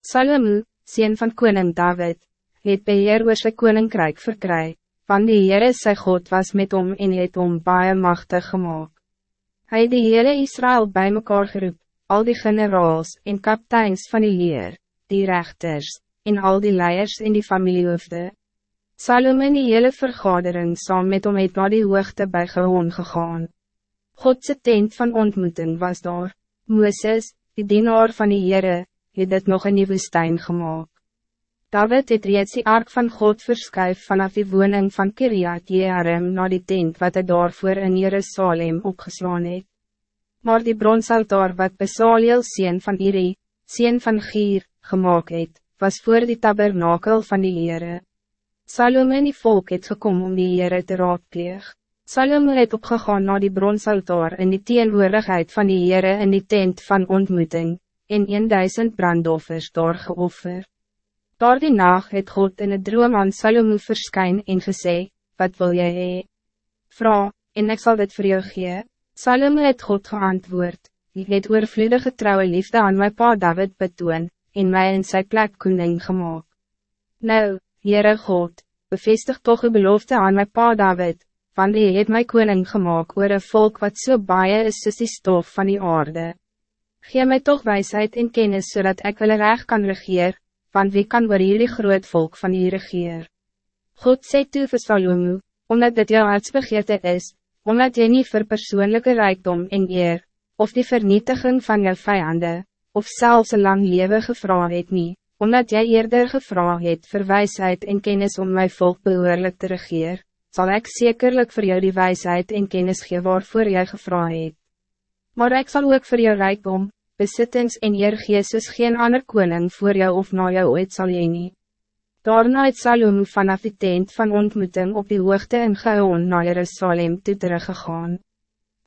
Salomo, sien van koning David, het beheer oor sy koninkrijk verkry, want die Heere sy God was met hom en het hom baie machtig gemaakt. Hij het die hele Israël bij mekaar geroep, al die generaals en kapteins van die leer, die rechters, en al die leiers in die familiehoofde. Salome in die hele vergadering saam met hom het na die hoogte by Gehoon gegaan. Godse tent van ontmoeting was daar, Mooses, die dienaar van die Heere, het dit nog in die woestijn gemaakt. David het reeds die ark van God verskuif vanaf die woning van Kiriat Jearim na die tent wat hij daarvoor in Jerusalem opgeslaan het. Maar die bronsaltaar wat Besaliel sien van Iri, sien van Gier, gemaakt het, was voor die tabernakel van die Heere. Salome en die volk het gekom om die Heere te raadpleeg. Salome het opgegaan na die bronsaltaar in die teenwoordigheid van die Heere in die tent van ontmoeting, en 1000 brandoffers daar geoffer. Daar die nacht het God in het droom aan Salomo verskyn en gesê, wat wil jy hee? Vra, en ik zal dit voor jou gee. Salomo het God geantwoord, ik het oorvloedige trouwe liefde aan mijn pa David betoon, en mij in zijn plek koning gemaakt. Nou, Heere God, bevestig toch uw belofte aan mijn pa David, want hy het my koning gemaakt oor een volk wat so baie is soos die stof van die aarde. Geef mij toch wijsheid en kennis zodat ik wel recht kan regeer, van wie kan oor hierdie groot volk van die regeer. God sê toe vir Salomo, omdat dit jou hartsbegeerte is, omdat jy nie vir persoonlijke rijkdom en eer, of die vernietiging van jou vijanden, of zelfs een lang leven gevra het nie, omdat jy eerder gevra het vir wijsheid en kennis om mijn volk behoorlijk te regeer, zal ik zekerlijk voor jou die wijsheid en kennis geven waarvoor jy gevra het. Maar ik zal ook voor jou rijkdom, besittings en eer gee soos geen ander koning voor jou of na jou ooit sal jy nie. Daarna het Salom vanaf die tent van ontmoeting op die hoogte in Geon na Jerusalem toe teruggegaan.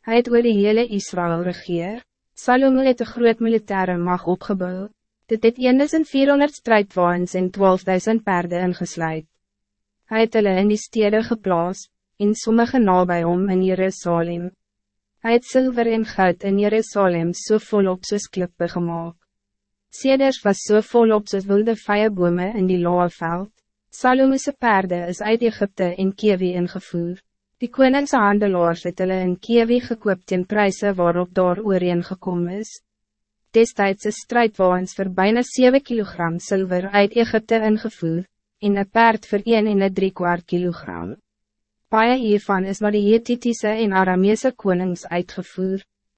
Hij het oor die hele Israël regeer. Salom het een groot militaire mag opgebouw. Dit het 1400 strijdwaans en 12.000 paarden ingesluid. Hij het hulle in die stede geplaas, in sommige nabij om in Jerusalem. Hij het zilver en goud in Jerusalem so volop soos klippe gemaakt. Seders was so volop soos wilde vijabome in die loaveld. Salomo'se perde is uit Egypte in Kiewi ingevoer. Die koningse handelaars het hulle in Kiewi gekoop ten prijse waarop daar ooreen gekom is. Destijds is strijdwaans vir bijna 7 kilogram zilver uit Egypte ingevoer, en een paard vir 1 en 3 kwart kilogram. Paie hiervan is maar die Hethitische en Aramese konings uitgevoerd.